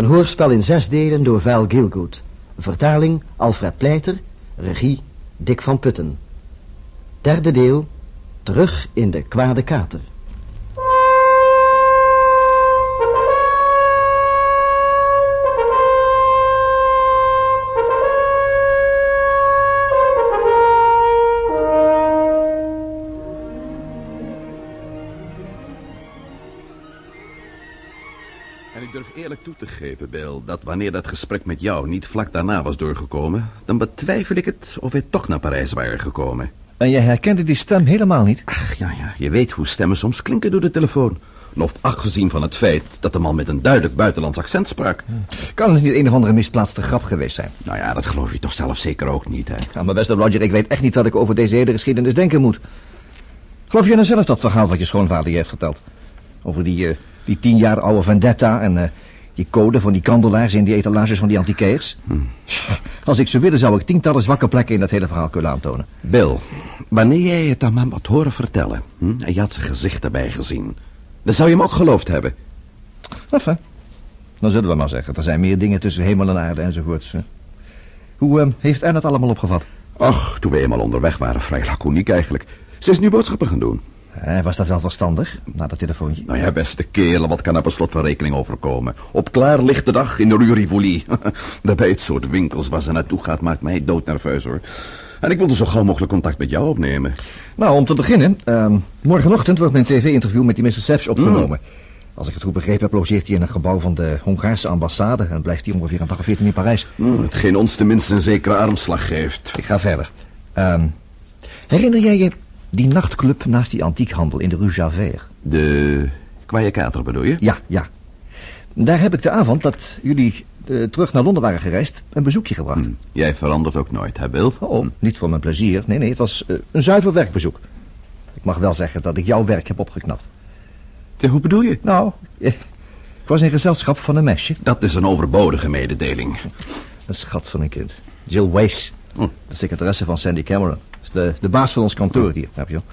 Een hoorspel in zes delen door Val Gilgood. Vertaling Alfred Pleiter. Regie Dick van Putten. Derde deel. Terug in de kwade kater. Bill, dat wanneer dat gesprek met jou niet vlak daarna was doorgekomen, dan betwijfel ik het of wij toch naar Parijs waren gekomen. En jij herkende die stem helemaal niet? Ach, ja, ja, je weet hoe stemmen soms klinken door de telefoon. Of afgezien van het feit dat de man met een duidelijk buitenlands accent sprak. Kan het niet een of andere misplaatste grap geweest zijn? Nou ja, dat geloof je toch zelf zeker ook niet, hè? Ja, maar beste Roger, ik weet echt niet wat ik over deze hele geschiedenis denken moet. Geloof je nou zelf dat verhaal wat je schoonvader je heeft verteld? Over die, eh, die tien jaar oude vendetta en eh, die code van die kandelaars in die etalages van die antiquaires? Als ik zou willen, zou ik tientallen zwakke plekken in dat hele verhaal kunnen aantonen. Bill, wanneer jij het aan hem had horen vertellen... Hm, en je had zijn gezicht erbij gezien... dan zou je hem ook geloofd hebben. Enfin, dan zullen we maar zeggen. Er zijn meer dingen tussen hemel en aarde enzovoorts. Hoe eh, heeft Anne het allemaal opgevat? Ach, toen we eenmaal onderweg waren, vrij laconiek eigenlijk. Ze is nu boodschappen gaan doen. Was dat wel verstandig, na dat telefoontje? Nou ja, beste kerel, wat kan er per slot van rekening overkomen? Op klaarlichte dag in de Rue Rivoli. Bij het soort winkels waar ze naartoe gaat maakt mij doodnerveus hoor. En ik wilde zo gauw mogelijk contact met jou opnemen. Nou, om te beginnen, ehm, morgenochtend wordt mijn tv-interview met die Mr. Seps opgenomen. Als ik het goed begrepen heb, logeert hij in een gebouw van de Hongaarse ambassade... en blijft hij ongeveer een dag of veertien in Parijs. Hm, hetgeen ons tenminste een zekere armslag geeft. Ik ga verder. Ehm, herinner jij je die nachtclub naast die antiekhandel in de Rue Javert? De kwaaie kater bedoel je? Ja, ja. Daar heb ik de avond dat jullie eh, terug naar Londen waren gereisd... een bezoekje gebracht. Hm, Jij verandert ook nooit, hè Bill? Oh, niet voor mijn plezier. Nee, nee, het was eh, een zuiver werkbezoek. Ik mag wel zeggen dat ik jouw werk heb opgeknapt. Ja, hoe bedoel je? Nou, eh, ik was in gezelschap van een meisje. Dat is een overbodige mededeling. Een schat van een kind. Jill Wace. Hm. De secretaresse van Sandy Cameron. De, de baas van ons kantoor hier, heb je wel.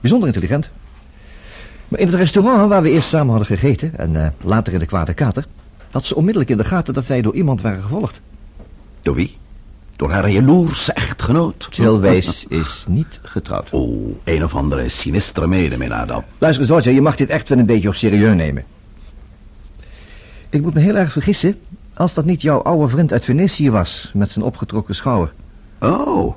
Bijzonder intelligent. Maar in het restaurant waar we eerst samen hadden gegeten... en eh, later in de kwade kater... had ze onmiddellijk in de gaten dat wij door iemand waren gevolgd. Door wie? Door haar jaloerse echtgenoot. Jill Wace is niet getrouwd. Oh, een of andere sinistere medeminnaar dan. Luister eens, Roger, je mag dit echt wel een beetje op serieus nemen. Ik moet me heel erg vergissen... als dat niet jouw oude vriend uit Venetië was... met zijn opgetrokken schouder. Oh,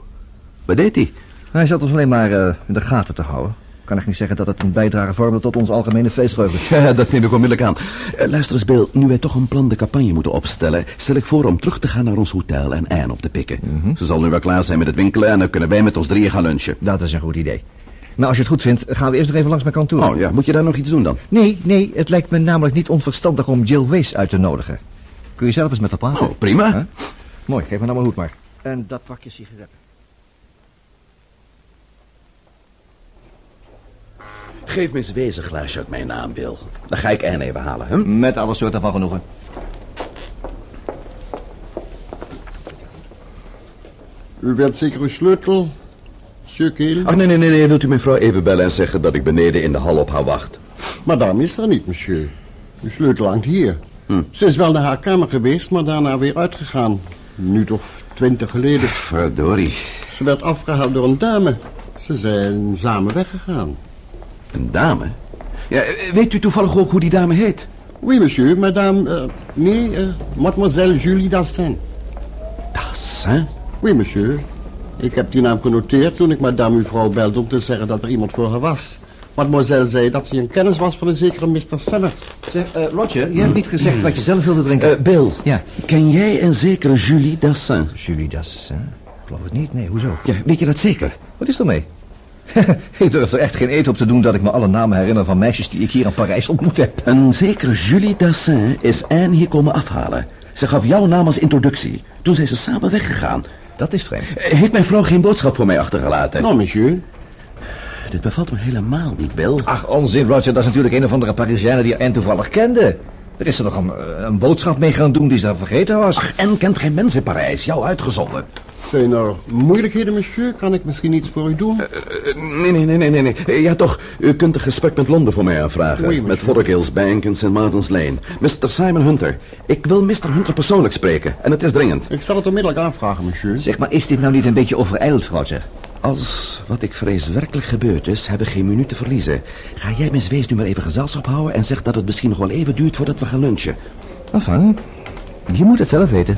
wat deed hij? Hij zat ons alleen maar eh, in de gaten te houden. Kan ik niet zeggen dat het een bijdrage vormde tot ons algemene feestvreugde. Ja, dat neem ik onmiddellijk aan. Eh, luister eens, Bill. Nu wij toch een plan de campagne moeten opstellen... stel ik voor om terug te gaan naar ons hotel en Anne op te pikken. Ze zal nu wel klaar zijn met het winkelen... en dan kunnen wij met ons drieën gaan lunchen. Dat is een goed idee. Maar als je het goed vindt, gaan we eerst nog even langs mijn kantoor. Oh ja, moet je daar nog iets doen dan? Nee, nee, het lijkt me namelijk niet onverstandig om Jill Wace uit te nodigen. Kun je zelf eens met haar praten? Oh, prima. Huh? Mooi, geef me nou mijn hoed maar. En dat pakje sigaretten. Geef me eens een wezen uit mijn naam, Bill. Dan ga ik Anne even halen, hè? Met alle soorten van genoegen. U wilt zeker uw sleutel, Keel? Ach, nee, nee, nee, nee. Wilt u mijn vrouw even bellen en zeggen dat ik beneden in de hal op haar wacht? Madame is er niet, monsieur. Uw sleutel hangt hier. Hm. Ze is wel naar haar kamer geweest, maar daarna weer uitgegaan. Een minuut of twintig geleden. Verdorie. Ze werd afgehaald door een dame. Ze zijn samen weggegaan. Een dame? Ja, eh, weet u toevallig ook hoe die dame heet? Oui, monsieur, madame... eh, nee, eh, mademoiselle Julie Dassin. Dassin? Oui, monsieur. Ik heb die naam genoteerd toen ik madame uw vrouw belde om te zeggen dat er iemand voor haar was. Mademoiselle zei dat ze een kennis was van een zekere Mr. Sellers. Zeg, eh, Roger, je hebt niet gezegd wat je zelf wilde drinken. Eh, Bill, ja. ken jij een zekere Julie Dassin? Julie Das, hè? Ik geloof het niet. Nee, hoezo? Ja, weet je dat zeker? Wat is er mee? ik durf er echt geen eet op te doen dat ik me alle namen herinner van meisjes die ik hier in Parijs ontmoet heb. Een zekere Julie Dassin is Anne hier komen afhalen. Ze gaf jouw naam als introductie. Toen zijn ze samen weggegaan. Dat is vreemd. Eh, Heeft mijn vrouw geen boodschap voor mij achtergelaten? Nou, monsieur. Dit bevalt me helemaal niet, Bill. Ach, onzin, Roger. Dat is natuurlijk een of andere Parijzienne die Anne toevallig kende. Er is er nog een, een boodschap mee gaan doen die ze vergeten was. Ach, en kent geen mens in Parijs, jou uitgezonden. Zijn er moeilijkheden, monsieur? Kan ik misschien iets voor u doen? Eh, nee, nee, nee, nee, nee, nee. Eh, Ja, toch. U kunt een gesprek met Londen voor mij aanvragen. Oui, met. Fothergill's Bank in St. Martin's Lane. Mr. Simon Hunter. Ik wil Mr. Hunter persoonlijk spreken. En het is dringend. Ik zal het onmiddellijk aanvragen, monsieur. Zeg maar, is dit nou niet een beetje overijld, Roger? Als wat ik vrees werkelijk gebeurd is, hebben we geen minuut te verliezen. Ga jij Miss Wees nu maar even gezelschap houden... en zeg dat het misschien nog wel even duurt voordat we gaan lunchen. Enfin, je moet het zelf weten.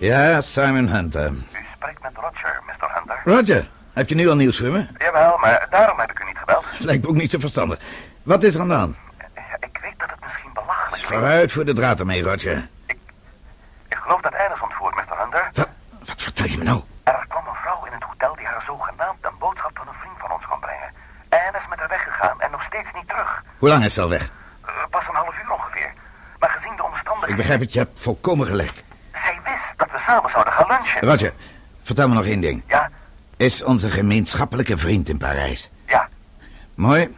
Ja, Simon Hunter. U spreekt met Roger, Mr. Hunter. Roger, heb je nu al nieuws voor me? Jawel, maar daarom heb ik u niet gebeld. Lijkt me ook niet zo verstandig. Wat is er aan de hand? Ja, Ik weet dat het misschien belachelijk klinkt. Vooruit voor de draad ermee, Roger. Ik geloof dat Alice ontvoerd, Mr. Hunter. Wat, wat vertel je me nou? Er kwam een vrouw in het hotel die haar zogenaamd een boodschap van een vriend van ons kwam brengen. Anne is met haar weggegaan en nog steeds niet terug. Hoe lang is ze al weg? Eh, pas een half uur ongeveer. Maar gezien de omstandigheden... Ik begrijp het, je hebt volkomen gelijk. Zij wist dat we samen zouden gaan lunchen. Roger, vertel me nog één ding. Ja, Is onze gemeenschappelijke vriend in Parijs? ja. Mooi.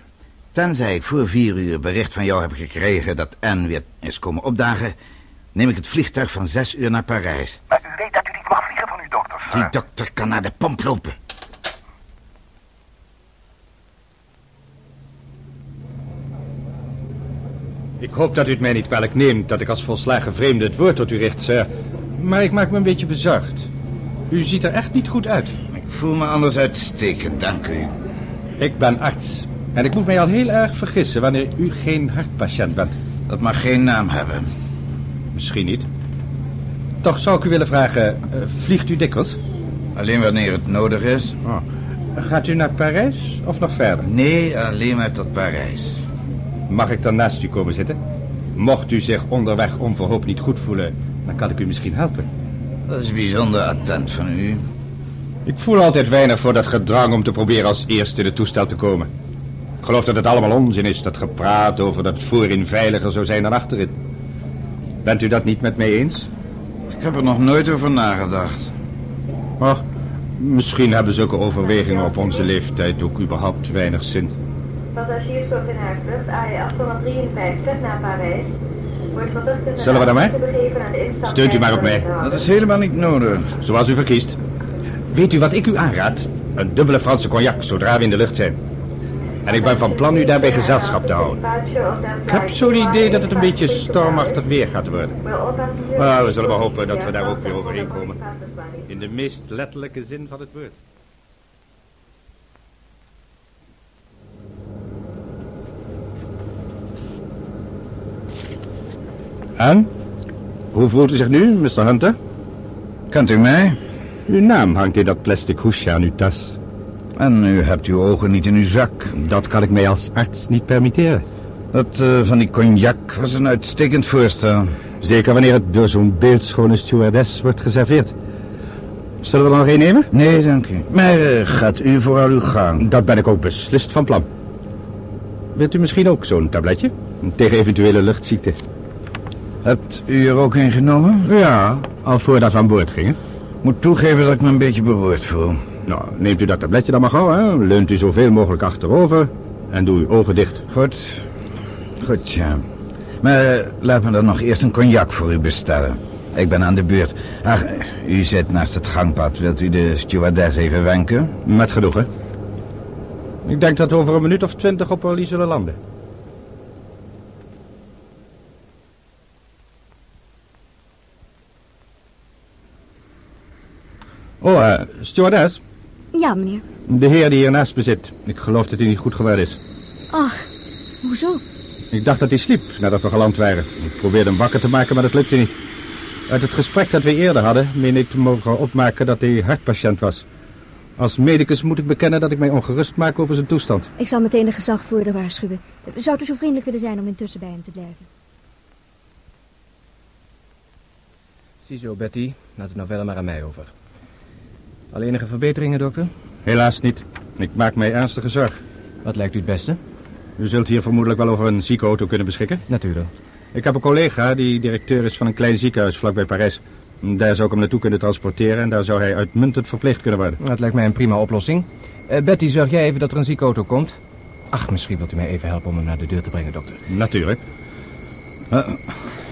Tenzij ik voor vier uur bericht van jou heb gekregen dat Anne weer is komen opdagen... neem ik het vliegtuig van zes uur naar Parijs. Maar u weet dat u niet mag vliegen van uw dokters. Die dokter kan naar de pomp lopen. Ik hoop dat u het mij niet kwalijk neemt dat ik als volslagen vreemde het woord tot u richt, sir. Maar ik maak me een beetje bezorgd. U ziet er echt niet goed uit. Ik voel me anders uitstekend, dank u. Ik ben arts. En ik moet mij al heel erg vergissen wanneer u geen hartpatiënt bent. Dat mag geen naam hebben. Misschien niet. Toch zou ik u willen vragen, eh, vliegt u dikwijls? Alleen wanneer het nodig is. Oh. Gaat u naar Parijs of nog verder? Nee, alleen maar tot Parijs. Mag ik dan naast u komen zitten? Mocht u zich onderweg onverhoopt niet goed voelen, dan kan ik u misschien helpen. Dat is bijzonder attent van u. Ik voel altijd weinig voor dat gedrang om te proberen als eerste in het toestel te komen. Ik geloof dat het allemaal onzin is, dat gepraat over dat het voorin veiliger zou zijn dan achterin. Bent u dat niet met mij eens? Ik heb er nog nooit over nagedacht. Och, misschien hebben zulke overwegingen op onze leeftijd ook überhaupt weinig zin. Passagiers in haar vlucht AE 853 naar Parijs. Zullen we instap Steunt u maar op mij. Dat is helemaal niet nodig. Zoals u verkiest. Weet u wat ik u aanraad? Een dubbele Franse cognac, zodra we in de lucht zijn. En ik ben van plan u daarbij gezelschap te houden. Ik heb zo'n idee dat het een beetje stormachtig weer gaat worden. Maar we zullen maar hopen dat we daar ook weer overeenkomen. In de meest letterlijke zin van het woord. En? Hoe voelt u zich nu, Mr. Hunter? Kent u mij? Uw naam hangt in dat plastic hoesje aan uw tas. En u hebt uw ogen niet in uw zak. Dat kan ik mij als arts niet permitteren. Dat eh, van die cognac was een uitstekend voorstel. Zeker wanneer het door zo'n beeldschone stewardess wordt geserveerd. Zullen we er nog één nemen? Nee, dank u. Maar eh, gaat u vooral uw gang. Dat ben ik ook beslist van plan. Wilt u misschien ook zo'n tabletje? Tegen eventuele luchtziekte. Hebt u er ook een genomen? Ja, al voordat we aan boord gingen. Moet toegeven dat ik me een beetje beroerd voel. Nou, neemt u dat tabletje dan maar gauw, hè? Leunt u zoveel mogelijk achterover en doe uw ogen dicht. Goed. Goed, ja. Maar eh, laat me dan nog eerst een cognac voor u bestellen. Ik ben aan de beurt. Ach, u zit naast het gangpad. Wilt u de stewardess even wenken? Met genoegen. Ik denk dat we over een minuut of twintig op Orly zullen landen. Oh, eh, stewardess. Ja, meneer. De heer die hiernaast bezit. Ik geloof dat hij niet goed geworden is. Ach, hoezo? Ik dacht dat hij sliep nadat we geland waren. Ik probeerde hem wakker te maken, maar dat lukte niet. Uit het gesprek dat we eerder hadden, meen ik te mogen opmaken dat hij hartpatiënt was. Als medicus moet ik bekennen dat ik mij ongerust maak over zijn toestand. Ik zal meteen de gezagvoerder waarschuwen. Zou u zo vriendelijk willen zijn om intussen bij hem te blijven? Ziezo, Betty. Laat het nou verder maar aan mij over. Al enige verbeteringen, dokter? Helaas niet. Ik maak mij ernstige zorg. Wat lijkt u het beste? U zult hier vermoedelijk wel over een ziekenauto kunnen beschikken. Natuurlijk. Ik heb een collega die directeur is van een klein ziekenhuis vlakbij Parijs. Daar zou ik hem naartoe kunnen transporteren en daar zou hij uitmuntend verpleegd kunnen worden. Dat lijkt mij een prima oplossing. Eh, Betty, zorg jij even dat er een ziekauto komt? Ach, misschien wilt u mij even helpen om hem naar de deur te brengen, dokter. Natuurlijk. Wat,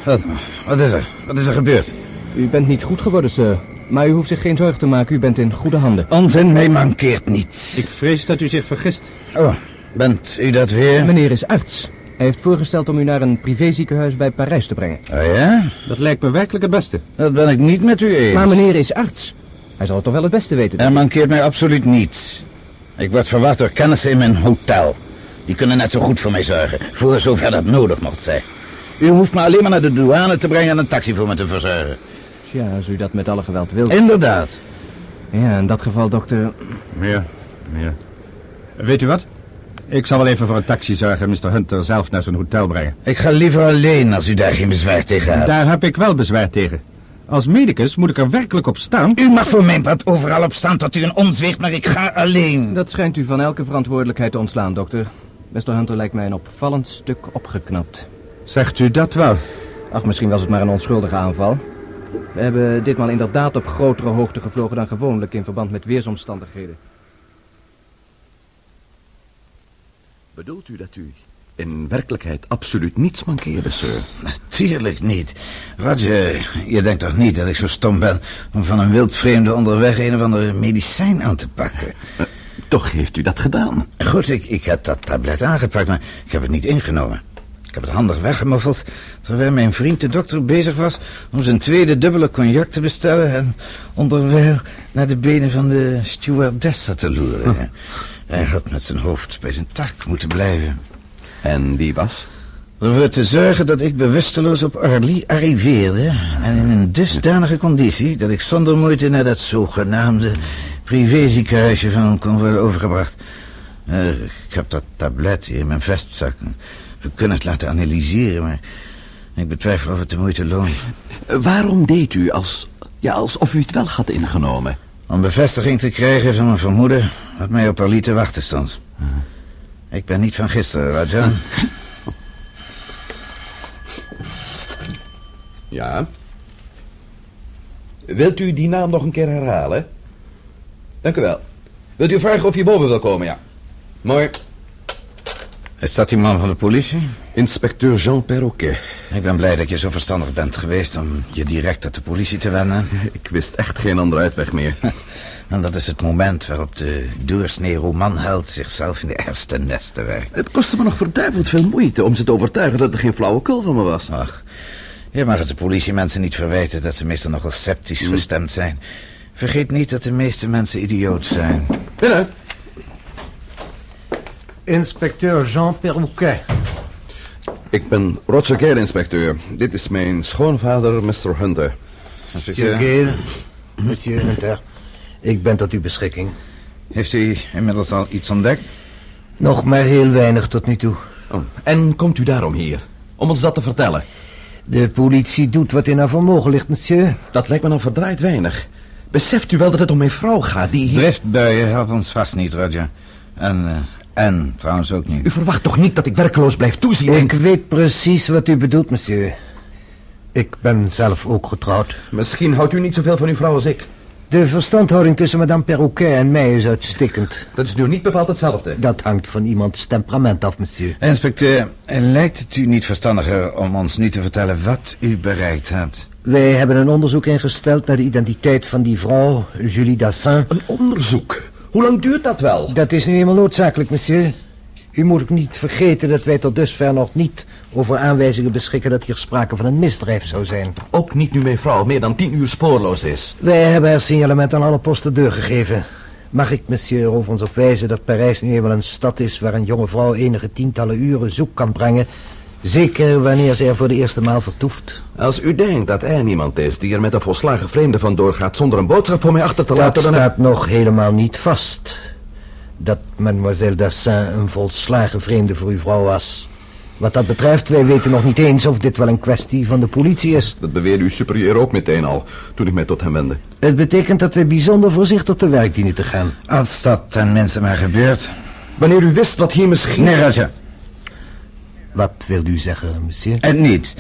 wat, wat is er? Wat is er gebeurd? U bent niet goed geworden, sir. Maar u hoeft zich geen zorgen te maken, u bent in goede handen. Onzin, mij mankeert niets. Ik vrees dat u zich vergist. Oh, bent u dat weer? Meneer is arts. Hij heeft voorgesteld om u naar een privéziekenhuis bij Parijs te brengen. Oh ja? Dat lijkt me werkelijk het beste. Dat ben ik niet met u eens. Maar meneer is arts. Hij zal het toch wel het beste weten. Er mankeert mij absoluut niets. Ik word verwacht door kennissen in mijn hotel. Die kunnen net zo goed voor mij zorgen, voor zover dat nodig mocht zijn. U hoeft me alleen maar naar de douane te brengen en een taxi voor me te verzorgen. Ja, als u dat met alle geweld wilt. Inderdaad. Ja, in dat geval, dokter... Meer, meer. Weet u wat? Ik zal wel even voor een taxi zorgen en Mr. Hunter zelf naar zijn hotel brengen. Ik ga liever alleen als u daar geen bezwaar tegen hebt. Daar heb ik wel bezwaar tegen. Als medicus moet ik er werkelijk op staan. U mag voor mijn part overal op staan tot u een ons weegt, maar ik ga alleen. Dat schijnt u van elke verantwoordelijkheid te ontslaan, dokter. Mr. Hunter lijkt mij een opvallend stuk opgeknapt. Zegt u dat wel? Ach, misschien was het maar een onschuldige aanval. We hebben ditmaal inderdaad op grotere hoogte gevlogen dan gewoonlijk in verband met weersomstandigheden. Bedoelt u dat u in werkelijkheid absoluut niets mankeerde, sir? Natuurlijk niet. Roger, je denkt toch niet dat ik zo stom ben om van een wildvreemde onderweg een of andere medicijn aan te pakken? Toch heeft u dat gedaan. Goed, ik, ik heb dat tablet aangepakt, maar ik heb het niet ingenomen. Ik heb het handig weggemoffeld, terwijl mijn vriend de dokter bezig was om zijn tweede dubbele cognac te bestellen en onderwijl naar de benen van de stewardessa te loeren. Hij had met zijn hoofd bij zijn taak moeten blijven. En wie was? Ervoor te zorgen dat ik bewusteloos op Orly arriveerde en in een dusdanige conditie dat ik zonder moeite naar dat zogenaamde privéziekenhuisje van hem kon worden overgebracht. Eh, ik heb dat tablet in mijn vestzak. We kunnen het laten analyseren, maar ik betwijfel of het de moeite loont. Waarom deed u als, ja, alsof u het wel had ingenomen? Om bevestiging te krijgen van mijn vermoeden wat mij op Orly te wachten stond. Ik ben niet van gisteren, Rajan. Ja. Wilt u die naam nog een keer herhalen? Dank u wel. Wilt u vragen of je boven wil komen, ja. Mooi. Is dat die man van de politie? Inspecteur Jean Perroquet. Ik ben blij dat je zo verstandig bent geweest om je direct tot de politie te wenden. Ik wist echt geen andere uitweg meer. En dat is het moment waarop de doorsnee romanheld zichzelf in de eerste nesten werkt. Het kostte me nog verduiveld veel moeite om ze te overtuigen dat er geen flauwekul van me was. Ach, je mag het de politiemensen niet verwijten dat ze meestal nogal sceptisch gestemd zijn. Vergeet niet dat de meeste mensen idioot zijn. Binnen. Inspecteur Jean Perrouquet. Ik ben Roger Gale, inspecteur. Dit is mijn schoonvader, Mr. Hunter. Monsieur Gale, Monsieur Hunter, ik ben tot uw beschikking. Heeft u inmiddels al iets ontdekt? Nog maar heel weinig tot nu toe. Oh, en komt u daarom hier? Om ons dat te vertellen? De politie doet wat in haar vermogen ligt, monsieur. Dat lijkt me dan verdraaid weinig. Beseft u wel dat het om mijn vrouw gaat, die hier... Driftbuien helpen ons vast niet, Roger. En, eh, en trouwens ook niet. U verwacht toch niet dat ik werkeloos blijf toezien? Ik weet precies wat u bedoelt, monsieur. Ik ben zelf ook getrouwd. Misschien houdt u niet zoveel van uw vrouw als ik. De verstandhouding tussen madame Perroquet en mij is uitstekend. Dat is nu niet bepaald hetzelfde. Dat hangt van iemands temperament af, monsieur. Inspecteur, lijkt het u niet verstandiger om ons nu te vertellen wat u bereikt hebt? Wij hebben een onderzoek ingesteld naar de identiteit van die vrouw, Julie Dassin. Een onderzoek? Hoe lang duurt dat wel? Dat is nu eenmaal noodzakelijk, monsieur. U moet ook niet vergeten dat wij tot dusver nog niet over aanwijzingen beschikken dat hier sprake van een misdrijf zou zijn. Ook niet nu mijn vrouw meer dan tien uur spoorloos is. Wij hebben haar signalement aan alle posten doorgegeven. Mag ik, monsieur, er overigens op wijzen dat Parijs nu eenmaal een stad is waar een jonge vrouw enige tientallen uren zoek kan brengen. Zeker wanneer ze er voor de eerste maal vertoeft. Als u denkt dat er niemand is die er met een volslagen vreemde vandoor gaat zonder een boodschap voor mij achter te Dat laten... dan- staat nog helemaal niet vast. Dat mademoiselle Dassin een volslagen vreemde voor uw vrouw was. Wat dat betreft, wij weten nog niet eens of dit wel een kwestie van de politie is. Dat beweerde uw superieur ook meteen al, toen ik mij tot hem wendde. Het betekent dat wij bijzonder voorzichtig te werk dienen te gaan. Als dat tenminste maar gebeurt. Wanneer u wist wat hier misschien... Nee. Wat wilt u zeggen, monsieur? En niet.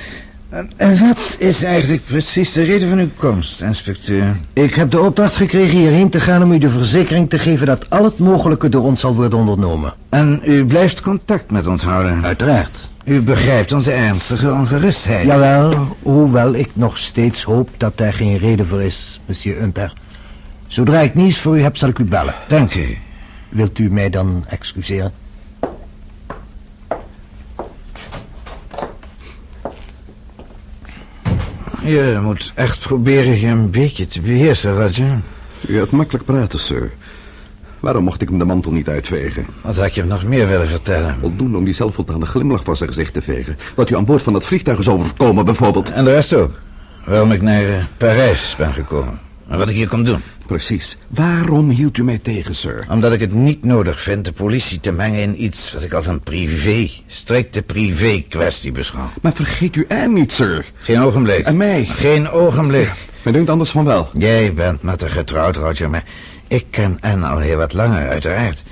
En, wat is eigenlijk precies de reden van uw komst, inspecteur? Ik heb de opdracht gekregen hierheen te gaan om u de verzekering te geven dat al het mogelijke door ons zal worden ondernomen. En u blijft contact met ons houden? Uiteraard. U begrijpt onze ernstige ongerustheid. Jawel, hoewel ik nog steeds hoop dat daar geen reden voor is, monsieur Hunter. Zodra ik nieuws voor u heb, zal ik u bellen. Dank u. Wilt u mij dan excuseren? Je moet echt proberen je een beetje te beheersen, Roger. U hebt makkelijk praten, sir. Waarom mocht ik hem de mantel niet uitvegen? Wat had je hem nog meer willen vertellen? Voldoende om die zelfvoldane glimlach van zijn gezicht te vegen. Wat u aan boord van dat vliegtuig is overkomen, bijvoorbeeld. En de rest ook. Waarom ik naar uh, Parijs ben gekomen. En wat ik hier kom doen. Precies. Waarom hield u mij tegen, sir? Omdat ik het niet nodig vind de politie te mengen in iets wat ik als een privé, strikte privé kwestie beschouw. Maar vergeet u Anne niet, sir. Geen ogenblik. En mij. Geen ogenblik. Ja, mij denkt anders van wel. Jij bent met haar getrouwd, Roger, maar ik ken Anne al heel wat langer, uiteraard.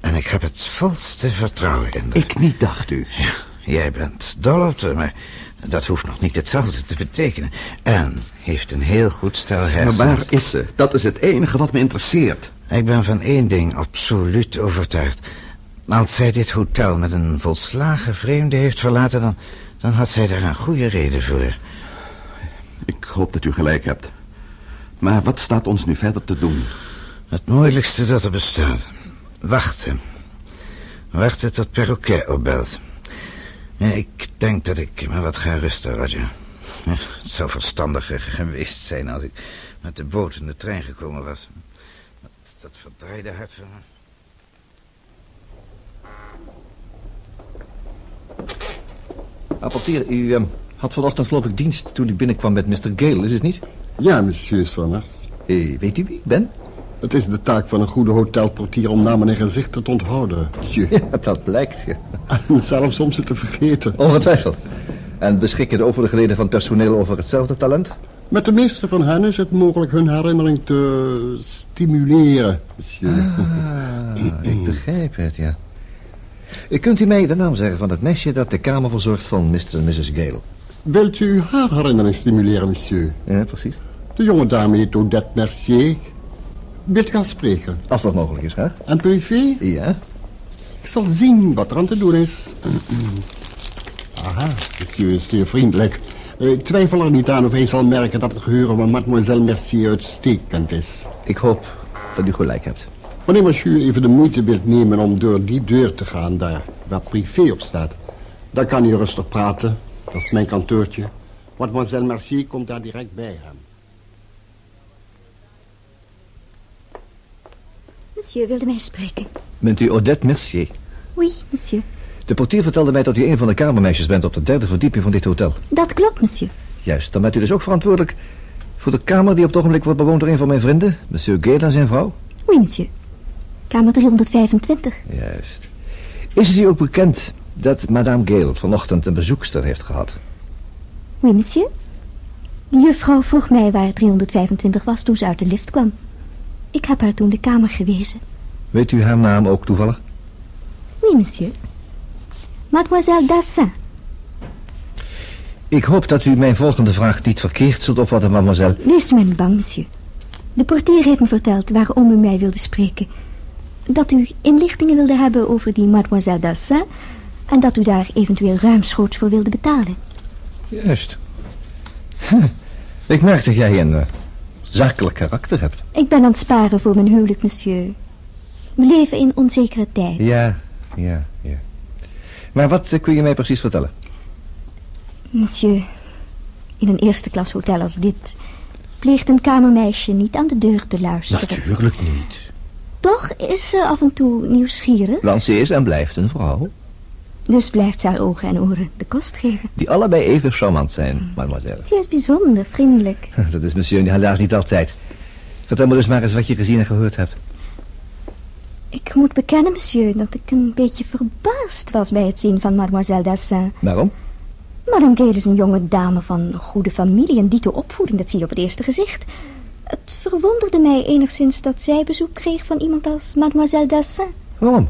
En ik heb het volste vertrouwen in haar. Ik niet, dacht u. Ja, jij bent dol op haar, maar dat hoeft nog niet hetzelfde te betekenen. En heeft een heel goed stel hersens. Maar waar is ze? Dat is het enige wat me interesseert. Ik ben van één ding absoluut overtuigd. Als zij dit hotel met een volslagen vreemde heeft verlaten... dan, dan had zij daar een goede reden voor. Ik hoop dat u gelijk hebt. Maar wat staat ons nu verder te doen? Het moeilijkste dat er bestaat. Wachten. Wachten tot Perroquet opbelt. Ik denk dat ik maar wat ga rusten, Roger. Het zou verstandiger geweest zijn als ik met de boot in de trein gekomen was. Dat, dat verdraaide hart van me. Apporteer, u uh, had vanochtend geloof ik dienst toen ik binnenkwam met Mr. Gale, is het niet? Ja, monsieur Sommers. Eh, weet u wie ik ben? Het is de taak van een goede hotelportier om namen en gezichten te onthouden, monsieur. Ja, dat blijkt. Ja. En zelfs soms ze te vergeten. Ongetwijfeld. En beschikken de overige leden van het personeel over hetzelfde talent? Met de meeste van hen is het mogelijk hun herinnering te stimuleren, monsieur. Ah, ik begrijp het, ja. Kunt u mij de naam zeggen van het meisje dat de kamer verzorgt van Mr. en Mrs. Gale? Wilt u haar herinnering stimuleren, monsieur? Ja, precies. De jonge dame heet Odette Mercier. Wilt u haar spreken? Als dat mogelijk is, hè? En privé? Ja. Ik zal zien wat er aan te doen is. Aha, monsieur is zeer vriendelijk. Ik twijfel er niet aan of hij zal merken dat het geheugen van mademoiselle Mercier uitstekend is. Ik hoop dat u gelijk hebt. Wanneer monsieur even de moeite wilt nemen om door die deur te gaan, daar waar privé op staat, dan kan hij rustig praten. Dat is mijn kantoortje. Mademoiselle Mercier komt daar direct bij hem. Monsieur wilde mij spreken. Bent u Odette Mercier? Oui, monsieur. De portier vertelde mij dat u een van de kamermeisjes bent op de derde verdieping van dit hotel. Dat klopt, monsieur. Juist, dan bent u dus ook verantwoordelijk voor de kamer die op het ogenblik wordt bewoond door een van mijn vrienden, monsieur Gale en zijn vrouw? Oui, monsieur. Kamer 325. Juist. Is het u ook bekend dat madame Gale vanochtend een bezoekster heeft gehad? Oui, monsieur. De juffrouw vroeg mij waar 325 was toen ze uit de lift kwam. Ik heb haar toen de kamer gewezen. Weet u haar naam ook toevallig? Oui, monsieur. Mademoiselle Dassin. Ik hoop dat u mijn volgende vraag niet verkeerd zult opvatten, mademoiselle. Wees u mij niet bang, monsieur. De portier heeft me verteld waarom u mij wilde spreken. Dat u inlichtingen wilde hebben over die mademoiselle Dassin... en dat u daar eventueel ruimschoots voor wilde betalen. Juist. Ik merk dat jij een uh, zakelijk karakter hebt. Ik ben aan het sparen voor mijn huwelijk, monsieur. We leven in onzekere tijd. Ja, ja, ja. Maar wat uh, kun je mij precies vertellen? Monsieur, in een eerste klas hotel als dit... pleegt een kamermeisje niet aan de deur te luisteren. Natuurlijk niet. Toch is ze af en toe nieuwsgierig. Want ze is en blijft een vrouw. Dus blijft ze haar ogen en oren de kost geven. Die allebei even charmant zijn, mademoiselle. Ze is bijzonder vriendelijk. Dat is monsieur helaas niet altijd. Vertel me dus maar eens wat je gezien en gehoord hebt. Ik moet bekennen, monsieur, dat ik een beetje verbaasd was bij het zien van mademoiselle Dassin. Waarom? Madame Gale is een jonge dame van goede familie en dito opvoeding, dat zie je op het eerste gezicht. Het verwonderde mij enigszins dat zij bezoek kreeg van iemand als mademoiselle Dassin. Waarom?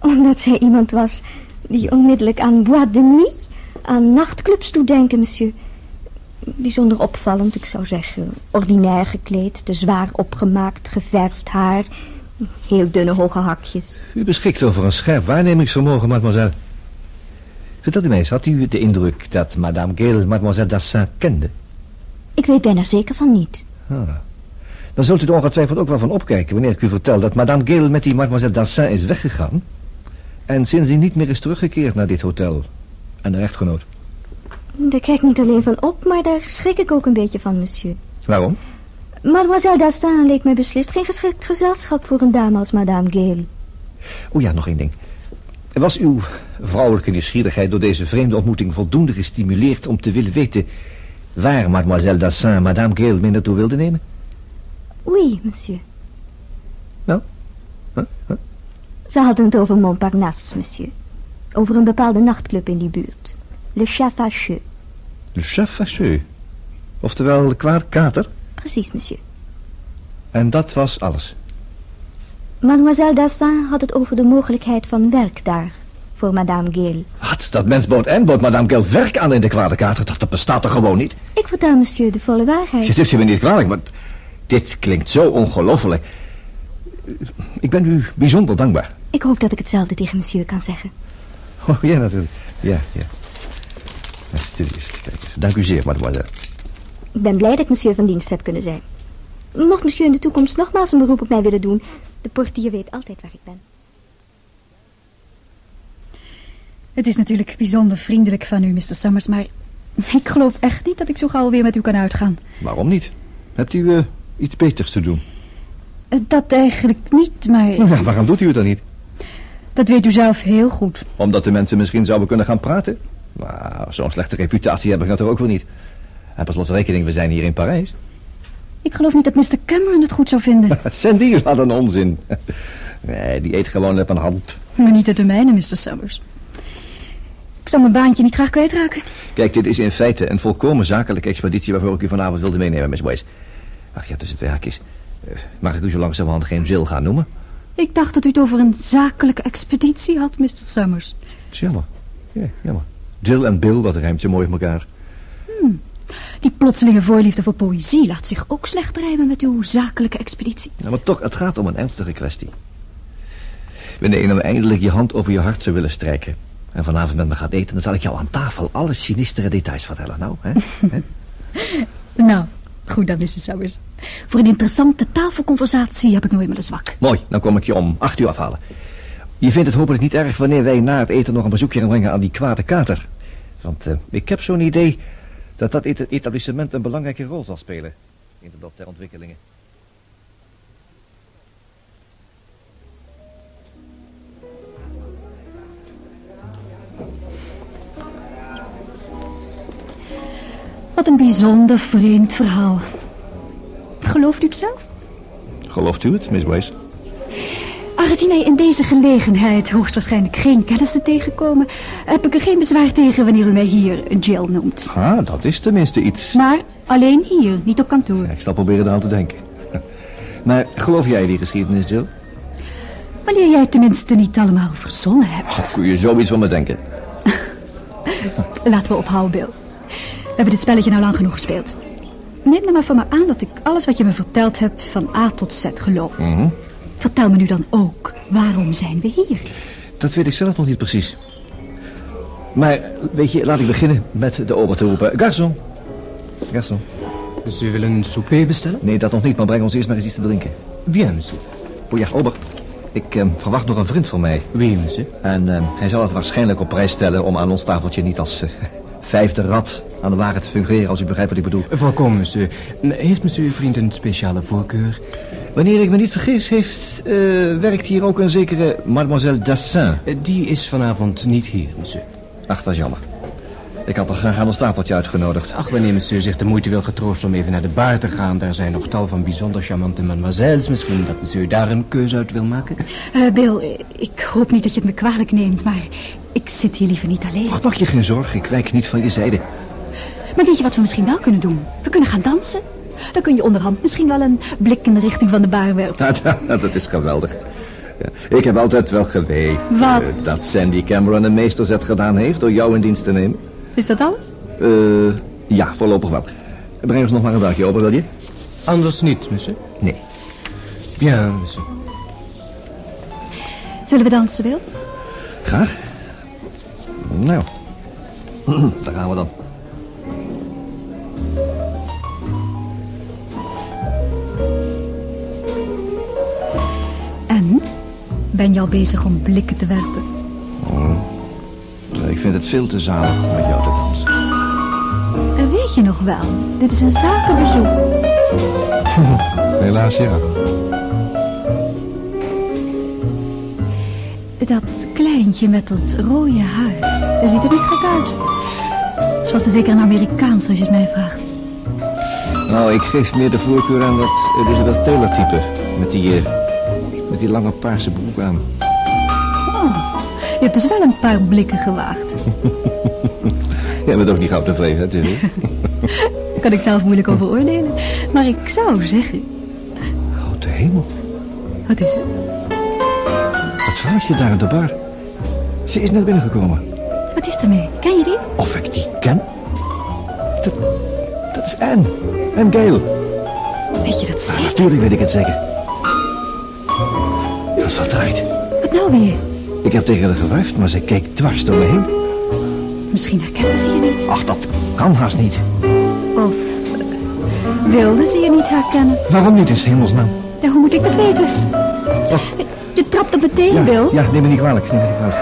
Omdat zij iemand was die onmiddellijk aan Bois de Nuit, aan nachtclubs toe denken, monsieur. Bijzonder opvallend, ik zou zeggen. Ordinair gekleed, te zwaar opgemaakt, geverfd haar. Heel dunne hoge hakjes. U beschikt over een scherp waarnemingsvermogen, mademoiselle. Vertelt u mij eens, had u de indruk dat madame Gale mademoiselle Dassin kende? Ik weet bijna zeker van niet. Ah. Dan zult u er ongetwijfeld ook wel van opkijken wanneer ik u vertel dat madame Gale met die mademoiselle Dassin is weggegaan. En sindsdien niet meer is teruggekeerd naar dit hotel. En de echtgenoot. Daar kijk ik niet alleen van op, maar daar schrik ik ook een beetje van, monsieur. Waarom? Mademoiselle Dassin leek mij beslist geen geschikt gezelschap voor een dame als madame Gale. O ja, nog één ding. Was uw vrouwelijke nieuwsgierigheid door deze vreemde ontmoeting voldoende gestimuleerd om te willen weten waar mademoiselle Dassin madame Gale mee naartoe wilde nemen? Oui, monsieur. Nou? Huh? Huh? Ze hadden het over Montparnasse, monsieur. Over een bepaalde nachtclub in die buurt. Le Chat Fâcheux. Le chef fâcheux. Oftewel de kwaad kater. Precies, monsieur. En dat was alles. Mademoiselle Dassin had het over de mogelijkheid van werk daar. Voor madame Gale. Wat? Dat mens bood en bood madame Gale werk aan in de kwade kater. Dat, dat bestaat toch gewoon niet? Ik vertel monsieur de volle waarheid. Je neemt je me niet kwalijk, maar dit klinkt zo ongelooflijk. Ik ben u bijzonder dankbaar. Ik hoop dat ik hetzelfde tegen monsieur kan zeggen. Oh, ja, natuurlijk. Ja, ja. Alsjeblieft. Dank u zeer, mademoiselle. Ik ben blij dat ik monsieur van dienst heb kunnen zijn. Mocht monsieur in de toekomst nogmaals een beroep op mij willen doen... de portier weet altijd waar ik ben. Het is natuurlijk bijzonder vriendelijk van u, Mr. Summers, maar ik geloof echt niet dat ik zo gauw weer met u kan uitgaan. Waarom niet? Hebt u eh, iets beters te doen? Eh, Dat eigenlijk niet, maar Ja, waarom doet u het dan niet? dat weet u zelf heel goed. Omdat de mensen misschien zouden kunnen gaan praten? Nou, zo'n slechte reputatie heb ik natuurlijk ook wel niet. En per slotverrekening, we zijn hier in Parijs. Ik geloof niet dat Mr. Cameron het goed zou vinden. Sandy, wat een onzin. Nee, die eet gewoon op een hand. Maar niet uit de mijne, Mr. Summers. Ik zou mijn baantje niet graag kwijtraken. Kijk, dit is in feite een volkomen zakelijke expeditie waarvoor ik u vanavond wilde meenemen, Miss Boyce. Ach ja, tussen twee haakjes. Eh, Mag ik u zo langzamerhand geen Jill gaan noemen? Ik dacht dat u het over een zakelijke expeditie had, Mr. Summers. Jammer. Ja, jammer. Jill en Bill, dat rijmt zo mooi op elkaar. Die plotselinge voorliefde voor poëzie laat zich ook slecht rijmen met uw zakelijke expeditie. Ja, maar toch, het gaat om een ernstige kwestie. Wanneer je nou eindelijk je hand over je hart zou willen strijken... en vanavond met me gaat eten... dan zal ik jou aan tafel alle sinistere details vertellen. Nou, hè? Nou, goed dan, Mr. Summers. Voor een interessante tafelconversatie heb ik nou eenmaal een zwak. Mooi, dan kom ik je om acht uur afhalen. Je vindt het hopelijk niet erg wanneer wij na het eten nog een bezoekje gaan brengen aan die kwade kater. Want eh, ik heb zo'n idee dat dat et- etablissement een belangrijke rol zal spelen in de loop der ontwikkelingen. Wat een bijzonder vreemd verhaal. Gelooft u het zelf? Gelooft u het, Miss Wace? Aangezien wij in deze gelegenheid hoogstwaarschijnlijk geen kennissen tegenkomen... heb ik er geen bezwaar tegen wanneer u mij hier een Jill noemt. Ah, dat is tenminste iets. Maar alleen hier, niet op kantoor. Ja, ik zal proberen eraan te denken. Maar geloof jij die geschiedenis, Jill? Wanneer jij het tenminste niet allemaal verzonnen hebt. Of kun je zoiets van me denken? Laten we ophouden, Bill. We hebben dit spelletje nou lang genoeg gespeeld. Neem dan maar van me aan dat ik alles wat je me verteld hebt van A tot Z geloof. Mhm. Vertel me nu dan ook, waarom zijn we hier? Dat weet ik zelf nog niet precies. Maar, weet je, laat ik beginnen met de ober te roepen. Garçon. Garçon. Dus u wil een souper bestellen? Nee, dat nog niet, maar breng ons eerst maar eens iets te drinken. Bien, monsieur. O ja, ober. Ik eh, verwacht nog een vriend van mij. Oui, monsieur. En eh, hij zal het waarschijnlijk op prijs stellen om aan ons tafeltje niet als eh, vijfde rad aan de wagen te fungeren, als u begrijpt wat ik bedoel. Volkomen, monsieur. Heeft monsieur uw vriend een speciale voorkeur? Wanneer ik me niet vergis, heeft, eh, werkt hier ook een zekere mademoiselle Dassin. Eh, Die is vanavond niet hier, monsieur. Ach, dat is jammer. Ik had er graag aan ons tafeltje uitgenodigd. Ach, wanneer monsieur zich de moeite wil getroost om even naar de bar te gaan... daar zijn nog tal van bijzonder charmante mademoiselles. Misschien dat monsieur daar een keuze uit wil maken? Eh, Bill, ik hoop niet dat je het me kwalijk neemt, maar ik zit hier liever niet alleen. Ach, maak je geen zorg, ik wijk niet van je zijde. Maar weet je wat we misschien wel kunnen doen? We kunnen gaan dansen. Dan kun je onderhand misschien wel een blik in de richting van de bar werpen. Dat is geweldig. Ja, ik heb altijd wel geweten Wat? eh, dat Sandy Cameron een meesterzet gedaan heeft door jou in dienst te nemen. Is dat alles? Eh, ja, voorlopig wel. Breng ons nog maar een dagje open, wil je? Anders niet, monsieur. Nee. Bien, monsieur. Zullen we dansen, Wil? Graag. Nou, daar gaan we dan. Ben je al bezig om blikken te werpen? Ik vind het veel te zalig om met jou te dansen. En weet je nog wel, dit is een zakenbezoek. Helaas, ja. Dat kleintje met dat rode haar, ziet er niet gek uit. Zoals er zeker een Amerikaans, als je het mij vraagt. Nou, ik geef meer de voorkeur aan dat Elizabeth Taylor type. Met die, eh, met die lange paarse broek aan. Oh, je hebt dus wel een paar blikken gewaagd. Jij bent ook niet gauw tevreden, hè, Tilly? Daar kan ik zelf moeilijk over oordelen. Maar ik zou zeggen... Grote hemel. Wat is het? Dat vrouwtje daar in de bar. Ze is net binnengekomen. Wat is ermee? Ken je die? Of ik die ken? Dat, dat is Anne. Anne Gale. Weet je dat zeker? Natuurlijk weet ik het zeker. Dat. Wat nou weer? Ik heb tegen haar gewuifd, maar ze keek dwars door me heen. Misschien herkende ze je niet. Ach, dat kan haast niet. Of eh, wilde ze je niet herkennen? Waarom niet in hemelsnaam? Ja, hoe moet ik dat weten? Je trapt op meteen, Ja, Bill. ja, neem me niet kwalijk. Neem me niet kwalijk.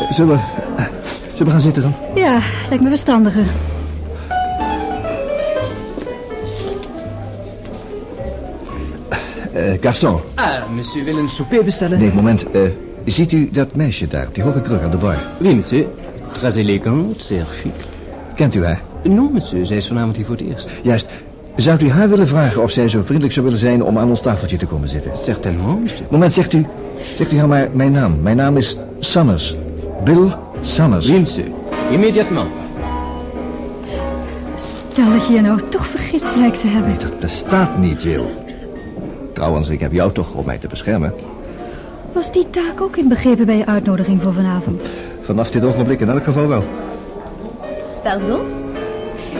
Eh, Zullen we, eh, zullen we gaan zitten dan? Ja, lijkt me verstandiger. Eh garçon. Ah, monsieur wil een souper bestellen? Nee, moment. eh, ziet u dat meisje daar, op die hoge kruk aan de bar? Oui, monsieur. Très élégant, zeer chic. Kent u haar? Non, monsieur, zij is vanavond hier voor het eerst. Juist. Zou u haar willen vragen of zij zo vriendelijk zou willen zijn om aan ons tafeltje te komen zitten? Certainement, monsieur. Moment, zegt u. Zegt u haar maar mijn naam. Mijn naam is Summers. Bill Summers. Oui, monsieur. Immédiatement. Stel dat je je nou toch vergist blijkt te hebben. Dat bestaat niet, Jill. Trouwens, ik heb jou toch om mij te beschermen. Was die taak ook inbegrepen bij je uitnodiging voor vanavond? Vanaf dit ogenblik in elk geval wel. Pardon?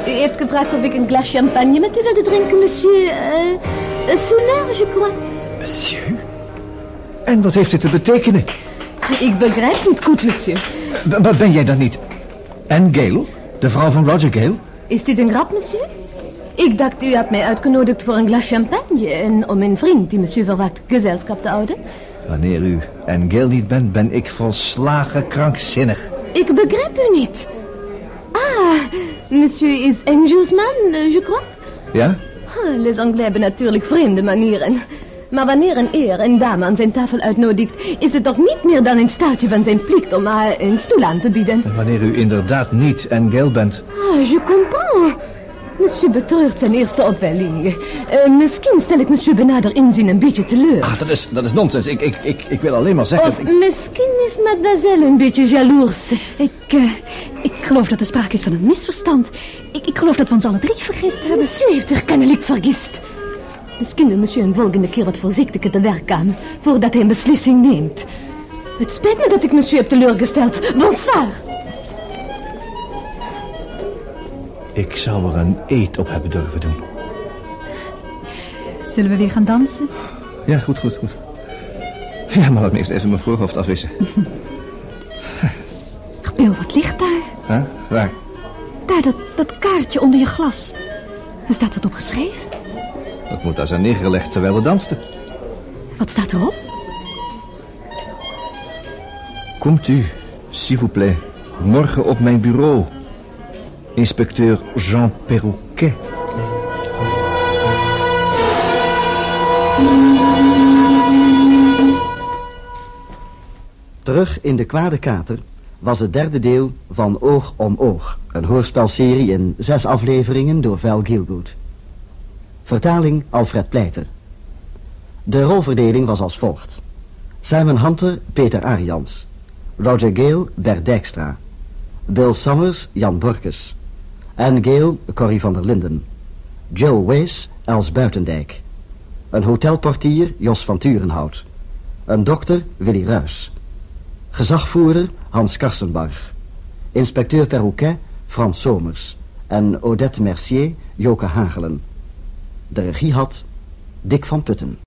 U heeft gevraagd of ik een glas champagne met u wilde drinken, monsieur... Uh, je crois. Monsieur? En wat heeft dit te betekenen? Ik begrijp niet goed, monsieur. Wat ben jij dan niet? Anne Gale? De vrouw van Roger Gale? Is dit een grap, monsieur? Ik dacht u had mij uitgenodigd voor een glas champagne... en om een vriend die monsieur verwacht gezelschap te houden. Wanneer u Anne Gale niet bent, ben ik volslagen krankzinnig. Ik begrijp u niet. Ah, monsieur is Engelsman, eh, je crois? Ja? Les Anglais hebben natuurlijk vreemde manieren. Maar wanneer een eer een dame aan zijn tafel uitnodigt... is het toch niet meer dan een staartje van zijn plicht om haar een stoel aan te bieden. En wanneer u inderdaad niet Anne Gale bent... Ah, je comprends. Monsieur betreurt zijn eerste opwelling. Eh, misschien stel ik monsieur benader inzien een beetje teleur. Ah, dat is, dat is nonsens. Ik, ik, ik, ik wil alleen maar zeggen... Of ik- misschien is mademoiselle een beetje jaloers. Ik, eh, ik geloof dat er sprake is van een misverstand. Ik, ik geloof dat we ons alle drie vergist hebben. Monsieur heeft zich kennelijk vergist. Misschien wil monsieur een volgende keer wat voorzichtiger te werk gaan... voordat hij een beslissing neemt. Het spijt me dat ik monsieur heb teleurgesteld. Bonsoir. Ik zou er een eet op hebben durven doen. Zullen we weer gaan dansen? Ja, goed, goed, goed. Ja, maar laat me eerst even mijn voorhoofd afwissen. Ach, Bill, wat ligt daar? Huh? Waar? Daar, dat, dat kaartje onder je glas. Er staat wat op geschreven. Dat moet daar zijn neergelegd terwijl we dansten. Wat staat erop? Komt u, s'il vous plaît, morgen op mijn bureau. Inspecteur Jean Perroquet. Terug in de kwade kater was het derde deel van Oog om Oog. Een hoorspelserie in zes afleveringen door Val Gilgood. Vertaling Alfred Pleiter. De rolverdeling was als volgt. Simon Hunter, Peter Arians. Roger Gale, Bert Dijkstra. Bill Summers, Jan Borkes. Anne Gale, Corrie van der Linden. Jill Wees, Els Buitendijk. Een hotelportier, Jos van Turenhout. Een dokter, Willy Ruys. Gezagvoerder, Hans Karsenbarg. Inspecteur Perroquet, Frans Somers. En Odette Mercier, Joke Hagelen. De regie had Dick van Putten.